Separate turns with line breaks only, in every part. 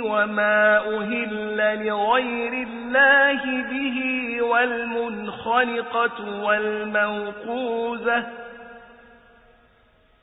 وما أهل لغير الله به والمنخنقة والموقوذة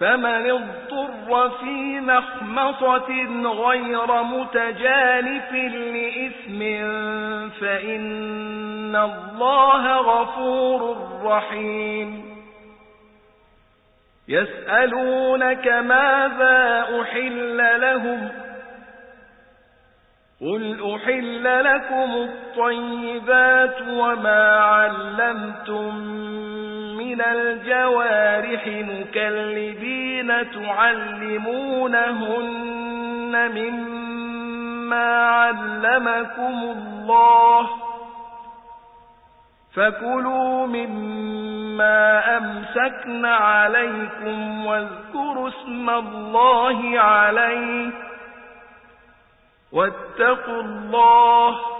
فمن اضطر في مخمصة غير متجانف لإثم فإن الله غفور رحيم. يسألونك ماذا أحل لهم؟ قل أحل لكم الطيبات وما علمتم من الجوارح مكلبين تعلمونهن مما علمكم الله فكلوا مما أمسكن عليكم واذكروا اسم الله عليه واتقوا الله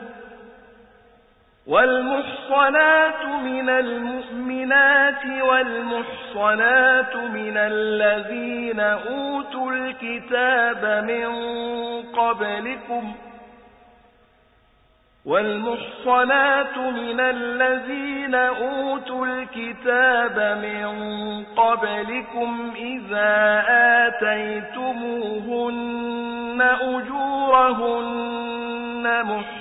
والمحصنات من المؤمنات والمحصنات من الذين أوتوا الكتاب من قبلكم والمحصنات من الذين أوتوا الكتاب من قبلكم إذا آتيتموهن أجورهن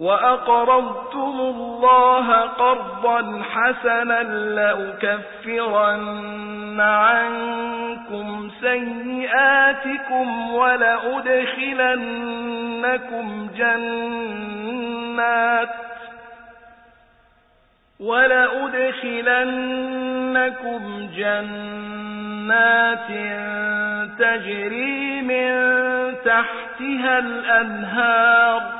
وأقرضتم الله قرضا حسنا لأكفرن عنكم سيئاتكم ولأدخلنكم جنات ولأدخلنكم جنات تجري من تحتها الأنهار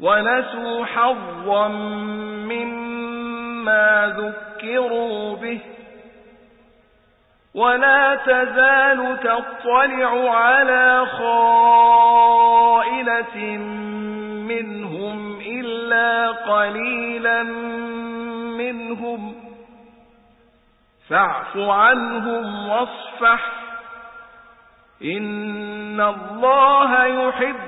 ونسوا حظا مما ذكروا به ولا تزال تطلع على خائلة منهم إلا قليلا منهم فاعف عنهم واصفح إن الله يحب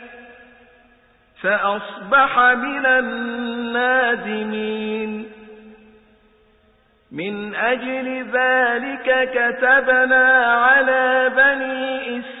فأصبح من النادمين. من أجل ذلك كتبنا على بني إسرائيل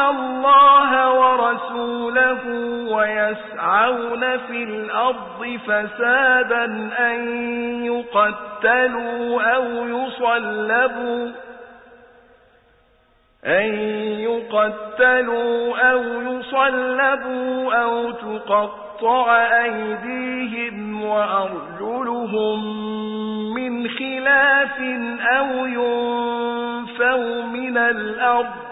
الله ورسوله ويسعون في الأرض فسادا أن يقتلوا أو يصلبوا أن يقتلوا أو يصلبوا أو تقطع أيديهم وأرجلهم من خلاف أو ينفوا من الأرض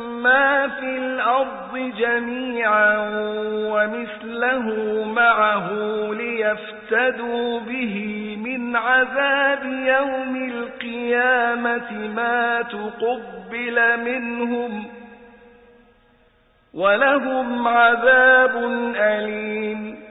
ما في الأرض جميعا ومثله معه ليفتدوا به من عذاب يوم القيامة ما تقبل منهم ولهم عذاب أليم.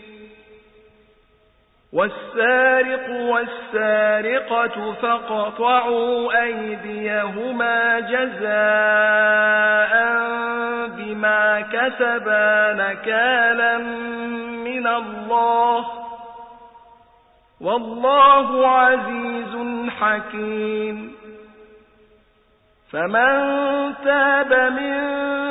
والسارق والسارقة فقطعوا أيديهما جزاء بما كسبا نكالا من الله والله عزيز حكيم فمن تاب من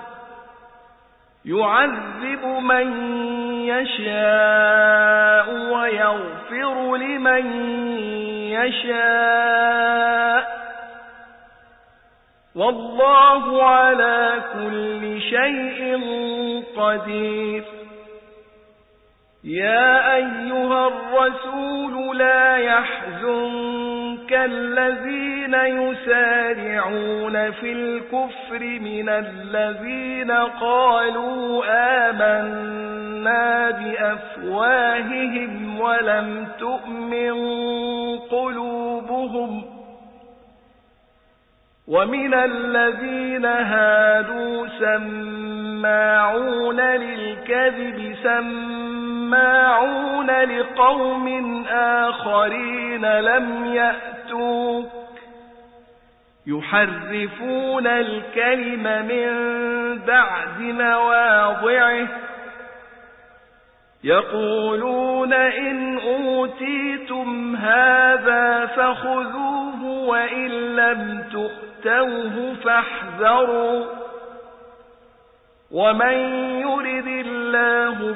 يعذب من يشاء ويغفر لمن يشاء. والله على كل شيء قدير. يا أيها الرسول لا يحزنك الذين يسارعون في الكفر من الذين قالوا آمنا بأفواههم ولم تؤمن قلوبهم ومن الذين هادوا سماعون للكذب سماعون لقوم آخرين لم يأتوك يحرفون الكلم من بعد مواضعه. يقولون إن أوتيتم هذا فخذوه وإن لم تؤتوه فاحذروا. ومن يرد الله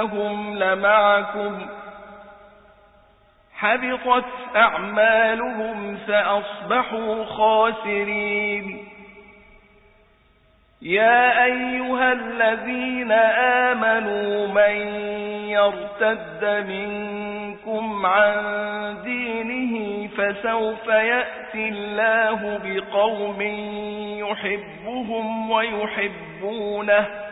إنهم لمعكم. حبطت أعمالهم فأصبحوا خاسرين. يا أيها الذين آمنوا من يرتد منكم عن دينه فسوف يأتي الله بقوم يحبهم ويحبونه.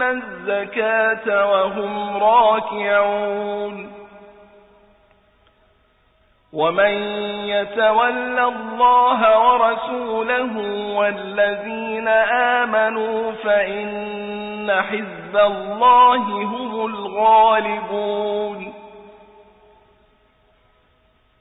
ويؤتون الزكاة وهم راكعون ومن يتول الله ورسوله والذين آمنوا فإن حزب الله هم الغالبون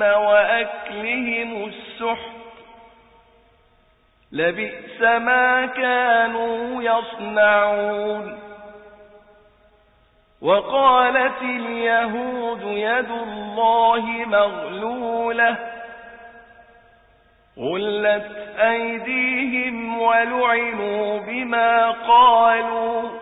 وأكلهم السحت لبئس ما كانوا يصنعون وقالت اليهود يد الله مغلولة غلت أيديهم ولعنوا بما قالوا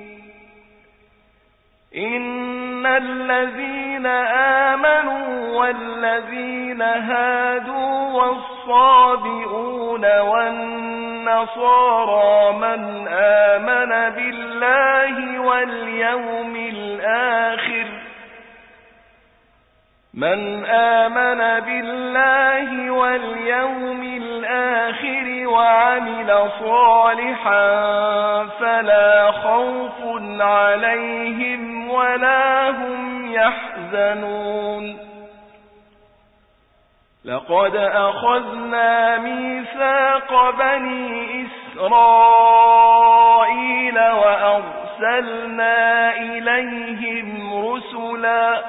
إن الذين آمنوا والذين هادوا والصابئون والنصارى من آمن بالله واليوم الآخر من آمن بالله واليوم الآخر وعمل صالحا فلا خوف عليهم ولا هم يحزنون. لقد أخذنا ميثاق بني إسرائيل وأرسلنا إليهم رسلاً.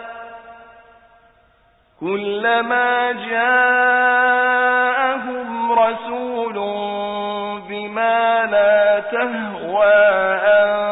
كلما جاءهم رسول بما لا تهوى أنفسهم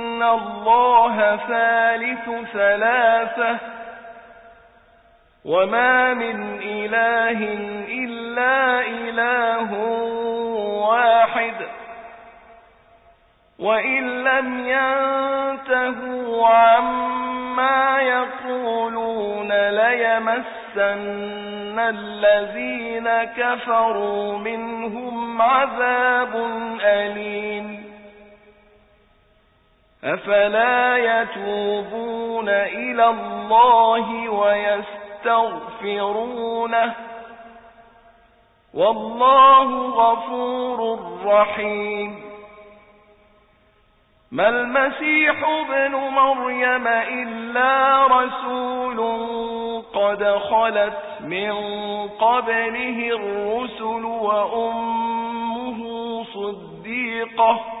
الله ثالث ثلاثة وما من إله إلا إله واحد وإن لم ينتهوا عما يقولون ليمسن الذين كفروا منهم عذاب أليم أفلا يتوبون إلى الله ويستغفرونه؟ والله غفور رحيم. ما المسيح ابن مريم إلا رسول قد خلت من قبله الرسل وأمه صديقة.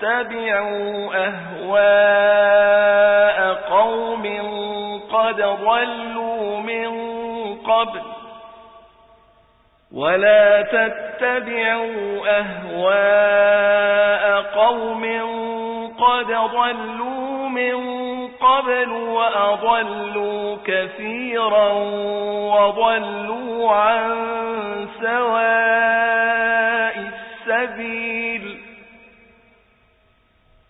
تتبعوا أهواء قوم قد ضلوا من قبل ولا تتبعوا أهواء قوم قد ضلوا من قبل وأضلوا كثيرا وضلوا عن سواء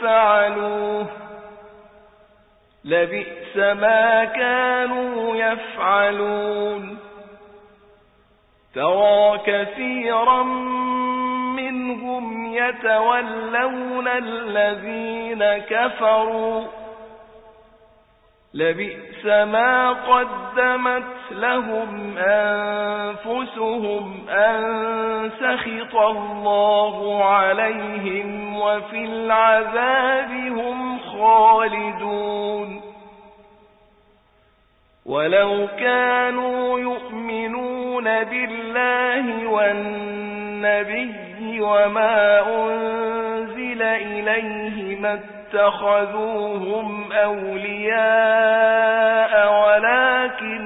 فعلوه لبئس ما كانوا يفعلون ترى كثيرا منهم يتولون الذين كفروا لبئس ما قدمت لهم أنفسهم أن سخط الله عليهم وفي العذاب هم خالدون. ولو كانوا يؤمنون بالله والنبي وما أنزل إليه اتخذوهم أولياء ولكن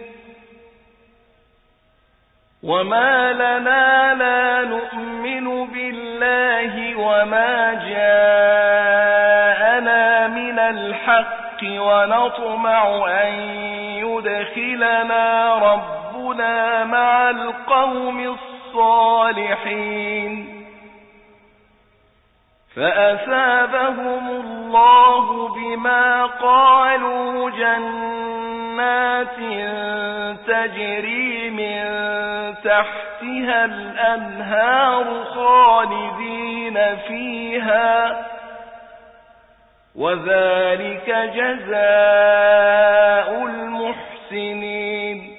وما لنا لا نؤمن بالله وما جاءنا من الحق ونطمع أن يدخلنا ربنا مع القوم الصالحين فأثابهم الله بما قالوا جنات تجري من تحتها الأنهار خالدين فيها وذلك جزاء المحسنين.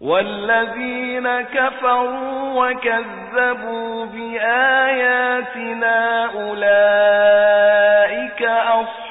والذين كفروا وكذبوا بآياتنا أولئك أصحاب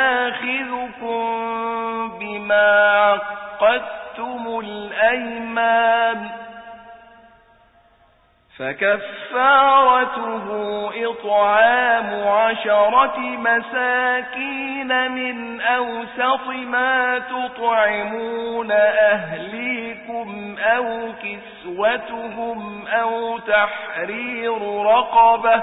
يؤاخذكم بما عقدتم الأيمان فكفارته إطعام عشرة مساكين من أوسط ما تطعمون أهليكم أو كسوتهم أو تحرير رقبة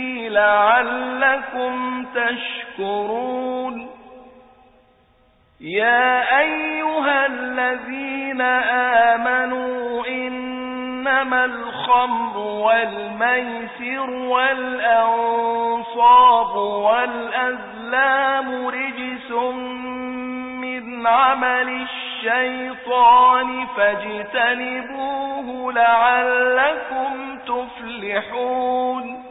لعلكم تشكرون. يا أيها الذين آمنوا إنما الخمر والميسر والأنصاب والأزلام رجس من عمل الشيطان فاجتنبوه لعلكم تفلحون.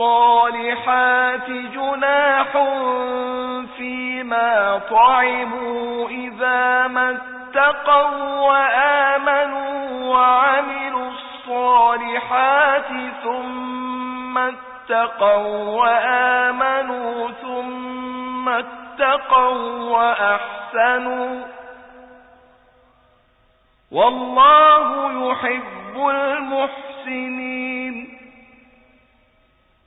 الصالحات جناح فيما طعموا إذا ما اتقوا وآمنوا وعملوا الصالحات ثم اتقوا وآمنوا ثم اتقوا وأحسنوا والله يحب المحسنين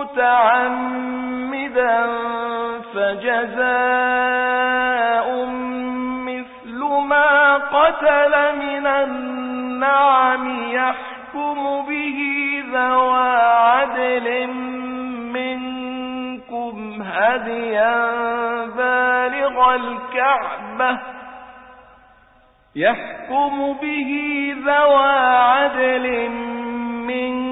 متعمدا فجزاء مثل ما قتل من النعم يحكم به ذوى عدل منكم هديا بالغ الكعبة يحكم به ذوى عدل منكم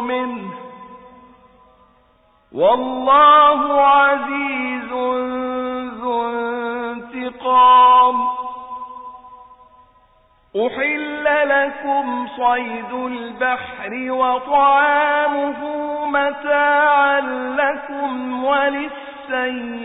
منه والله عزيز ذو انتقام. أحل لكم صيد البحر وطعامه متاعا لكم وللسيارة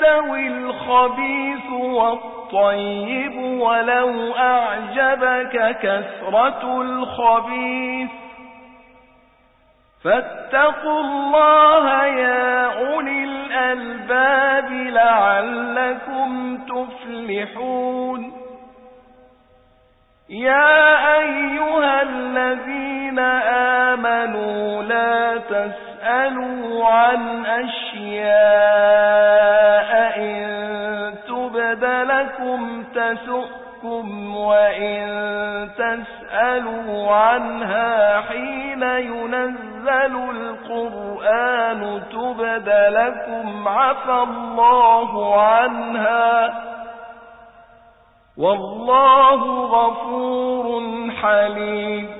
يستوي الخبيث والطيب ولو أعجبك كثرة الخبيث. فاتقوا الله يا أولي الألباب لعلكم تفلحون. يا أيها الذين آمنوا لا تسألوا عن أشياء إن تبد لكم تسؤكم وإن تسألوا عنها حين ينزل القرآن تبد لكم عفى الله عنها والله غفور حليم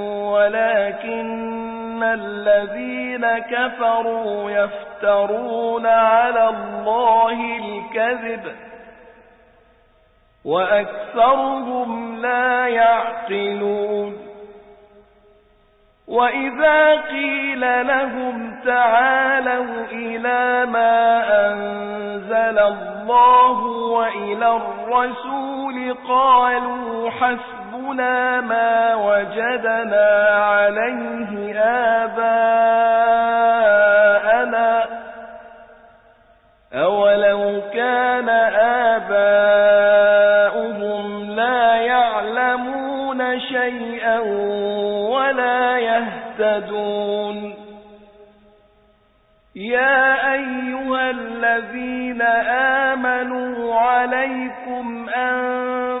ولكن الذين كفروا يفترون على الله الكذب وأكثرهم لا يعقلون وإذا قيل لهم تعالوا إلى ما أنزل الله وإلى الرسول قالوا حسبنا ما وجدنا عليه آباءنا. أولو كان آباؤهم لا يعلمون شيئا ولا يهتدون. يا أيها الذين آمنوا عليكم أنفسكم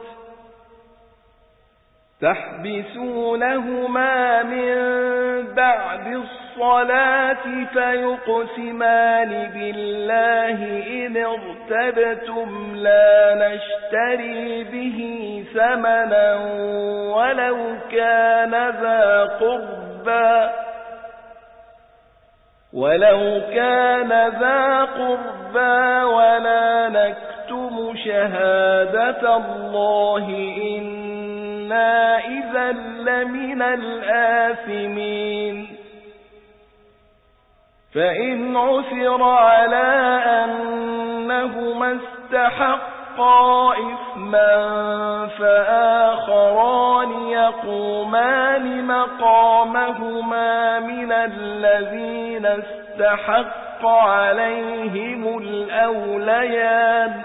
تحبسونهما من بعد الصلاة فيقسمان بالله إن ارتبتم لا نشتري به ثمنا ولو كان ذا قربا ولو كان ذا قربا ولا نكتم شهادة الله إنا إذا لمن الآثمين فإن عثر على أنهما استحقا إثما فآخران يقومان مقامهما من الذين استحق عليهم الأوليان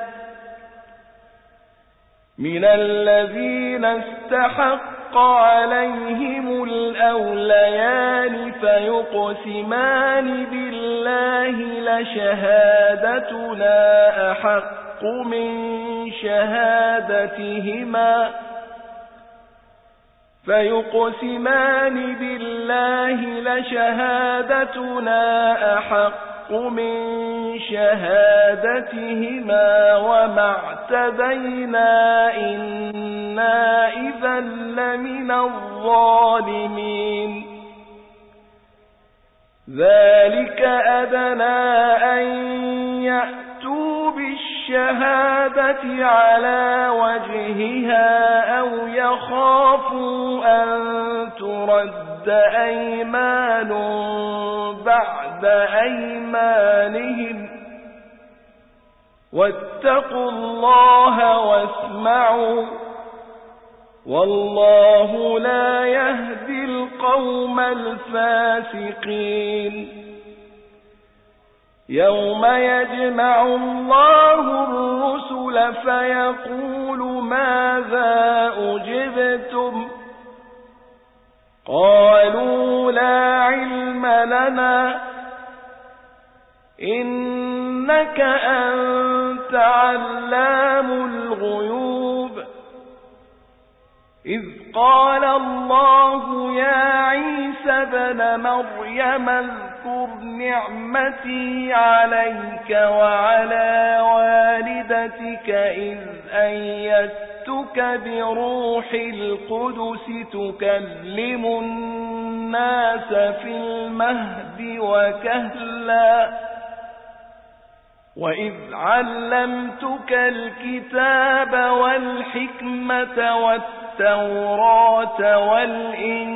من الذين استحق عليهم الأوليان فيقسمان بالله لشهادتنا أحق من شهادتهما فيقسمان بالله لشهادتنا أحق من شهادتهما وما اعتدينا إنا إذا لمن الظالمين. ذلك أدنى أن يأتوا بالشهادة على وجهها أو يخافوا أن ترد أيمان بعد أيمانهم. واتقوا الله واسمعوا. والله لا يهدي القوم الفاسقين. يوم يجمع الله الرسل فيقول ماذا أجبتم قالوا لا علم لنا إنك أنت علام الغيوب إذ قال الله يا عيسى بن مريم اذكر نعمتي عليك وعلى والدتك إذ أيدتك بروح القدس تكلم الناس في المهد وكهلا وإذ علمتك الكتاب والحكمة والتوراة والإنجيل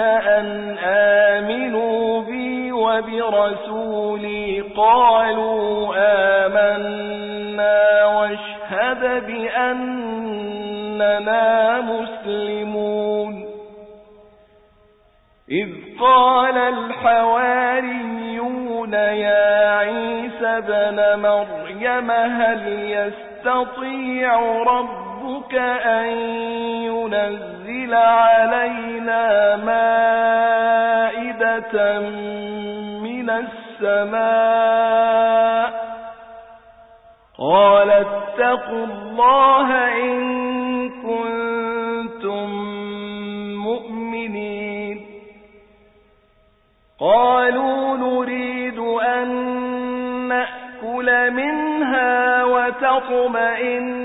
أن آمنوا بي وبرسولي قالوا آمنا واشهد بأننا مسلمون. إذ قال الحواريون يا عيسى بن مريم هل يستطيع ربك أن ينزل علينا مائدة من السماء قال اتقوا الله إن كنتم مؤمنين قالوا نريد أن نأكل منها وتطمئن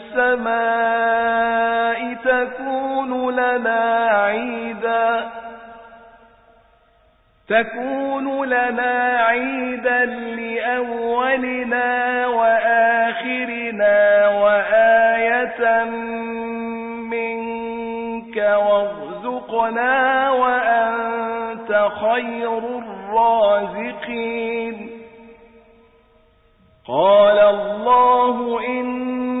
تكون لنا عيدا. تكون لنا عيدا لأولنا وآخرنا وآية منك وارزقنا وأنت خير الرازقين. قال الله إني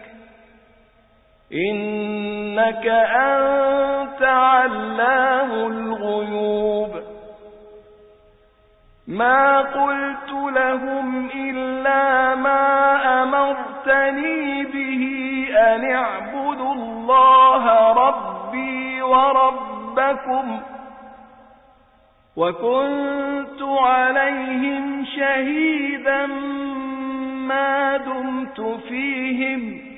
إنك أنت علام الغيوب. ما قلت لهم إلا ما أمرتني به أن اعبدوا الله ربي وربكم وكنت عليهم شهيدا ما دمت فيهم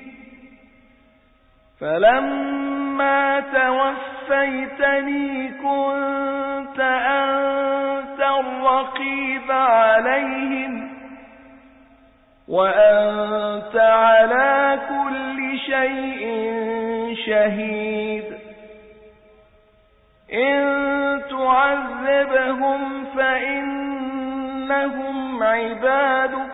فلما توفيتني كنت أنت الرقيب عليهم وأنت على كل شيء شهيد إن تعذبهم فإنهم عبادك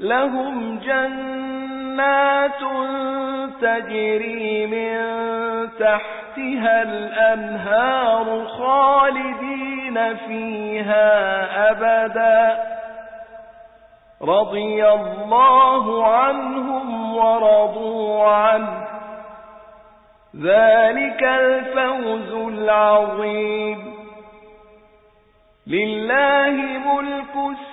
لهم جنات تجري من تحتها الأنهار خالدين فيها أبدا. رضي الله عنهم ورضوا عنه. ذلك الفوز العظيم. لله ملك